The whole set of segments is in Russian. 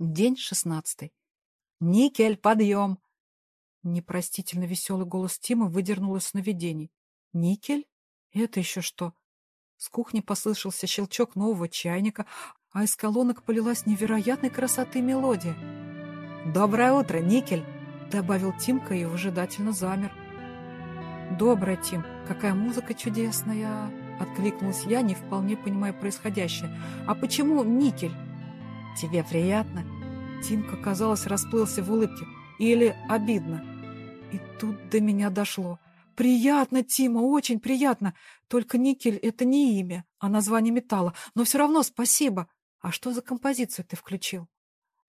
День шестнадцатый. «Никель, подъем!» Непростительно веселый голос Тима выдернул из сновидений. «Никель? Это еще что?» С кухни послышался щелчок нового чайника, а из колонок полилась невероятной красоты мелодия. «Доброе утро, Никель!» — добавил Тимка и выжидательно замер. «Доброе, Тим! Какая музыка чудесная!» — откликнулась я, не вполне понимая происходящее. «А почему никель?» «Тебе приятно?» Тимка, казалось, расплылся в улыбке. «Или обидно?» И тут до меня дошло. «Приятно, Тима, очень приятно. Только никель — это не имя, а название металла. Но все равно спасибо. А что за композицию ты включил?»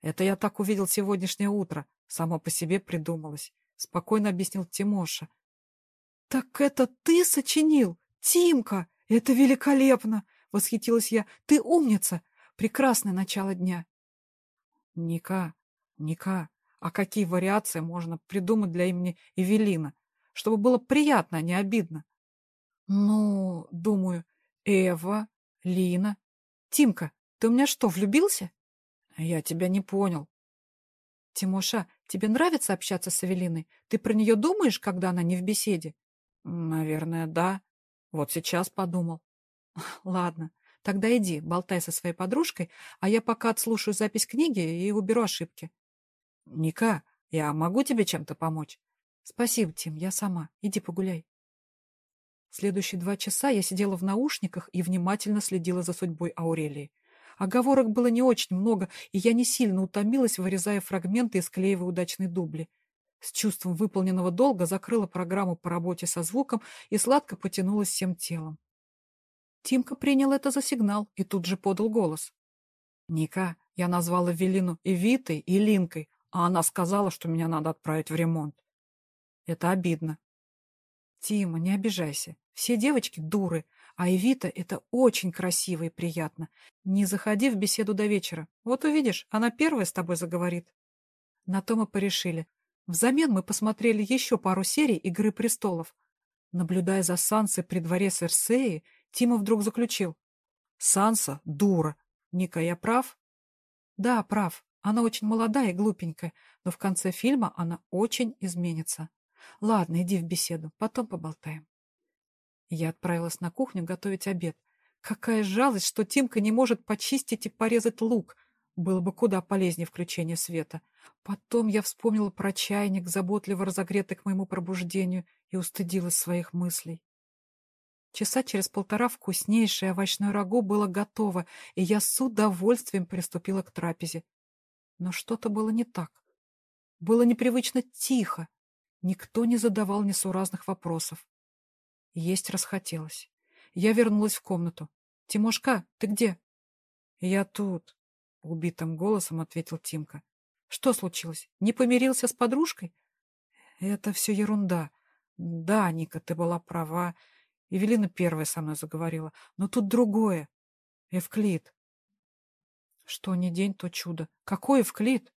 «Это я так увидел сегодняшнее утро. Само по себе придумалось», — спокойно объяснил Тимоша. «Так это ты сочинил? Тимка! Это великолепно!» — восхитилась я. «Ты умница! Прекрасное начало дня!» «Ника, Ника, а какие вариации можно придумать для имени Эвелина, чтобы было приятно, а не обидно?» «Ну, думаю, Эва, Лина. Тимка, ты у меня что, влюбился?» «Я тебя не понял». «Тимоша, тебе нравится общаться с Эвелиной? Ты про нее думаешь, когда она не в беседе?» Наверное, да. Вот сейчас подумал. Ладно, тогда иди, болтай со своей подружкой, а я пока отслушаю запись книги и уберу ошибки. Ника, я могу тебе чем-то помочь? Спасибо, Тим, я сама. Иди погуляй. Следующие два часа я сидела в наушниках и внимательно следила за судьбой Аурелии. Оговорок было не очень много, и я не сильно утомилась, вырезая фрагменты и склеивая удачные дубли. С чувством выполненного долга закрыла программу по работе со звуком и сладко потянулась всем телом. Тимка принял это за сигнал и тут же подал голос. «Ника, я назвала Велину и Витой, и Линкой, а она сказала, что меня надо отправить в ремонт. Это обидно». «Тима, не обижайся. Все девочки дуры, а Эвита — это очень красиво и приятно. Не заходи в беседу до вечера. Вот увидишь, она первая с тобой заговорит». На то мы порешили. Взамен мы посмотрели еще пару серий «Игры престолов». Наблюдая за Сансой при дворе Серсеи, Тима вдруг заключил. «Санса — дура. Ника, я прав?» «Да, прав. Она очень молодая и глупенькая, но в конце фильма она очень изменится. Ладно, иди в беседу, потом поболтаем». Я отправилась на кухню готовить обед. Какая жалость, что Тимка не может почистить и порезать лук. Было бы куда полезнее включение света. Потом я вспомнила про чайник, заботливо разогретый к моему пробуждению, и устыдилась своих мыслей. Часа через полтора вкуснейшее овощное рагу было готово, и я с удовольствием приступила к трапезе. Но что-то было не так. Было непривычно тихо. Никто не задавал несуразных вопросов. Есть расхотелось. Я вернулась в комнату. «Тимошка, ты где?» «Я тут», — убитым голосом ответил Тимка. Что случилось? Не помирился с подружкой? Это все ерунда. Да, Ника, ты была права. Евелина первая со мной заговорила. Но тут другое. Эвклид. Что ни день, то чудо. Какой Эвклид?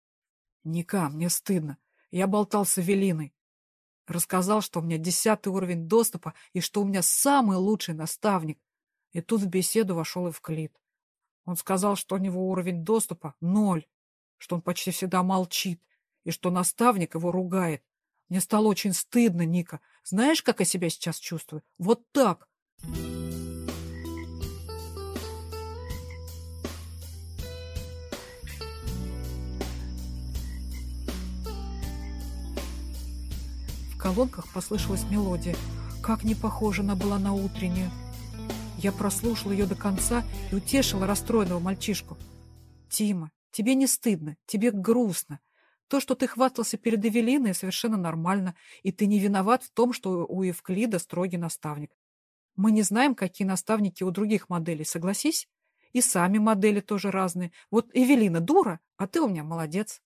Ника, мне стыдно. Я болтал с Эвелиной. Рассказал, что у меня десятый уровень доступа и что у меня самый лучший наставник. И тут в беседу вошел Эвклид. Он сказал, что у него уровень доступа ноль что он почти всегда молчит и что наставник его ругает. Мне стало очень стыдно, Ника. Знаешь, как я себя сейчас чувствую? Вот так. В колонках послышалась мелодия. Как не похожа она была на утреннюю. Я прослушала ее до конца и утешила расстроенного мальчишку. «Тима, Тебе не стыдно, тебе грустно. То, что ты хвастался перед Эвелиной, совершенно нормально, и ты не виноват в том, что у Евклида строгий наставник. Мы не знаем, какие наставники у других моделей, согласись? И сами модели тоже разные. Вот Эвелина дура, а ты у меня молодец.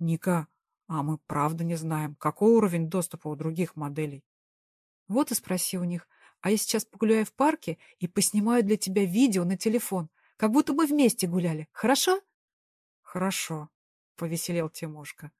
Ника, а мы правда не знаем, какой уровень доступа у других моделей. Вот и спроси у них. А я сейчас погуляю в парке и поснимаю для тебя видео на телефон, как будто мы вместе гуляли. Хорошо? Хорошо, повеселел Тимошка.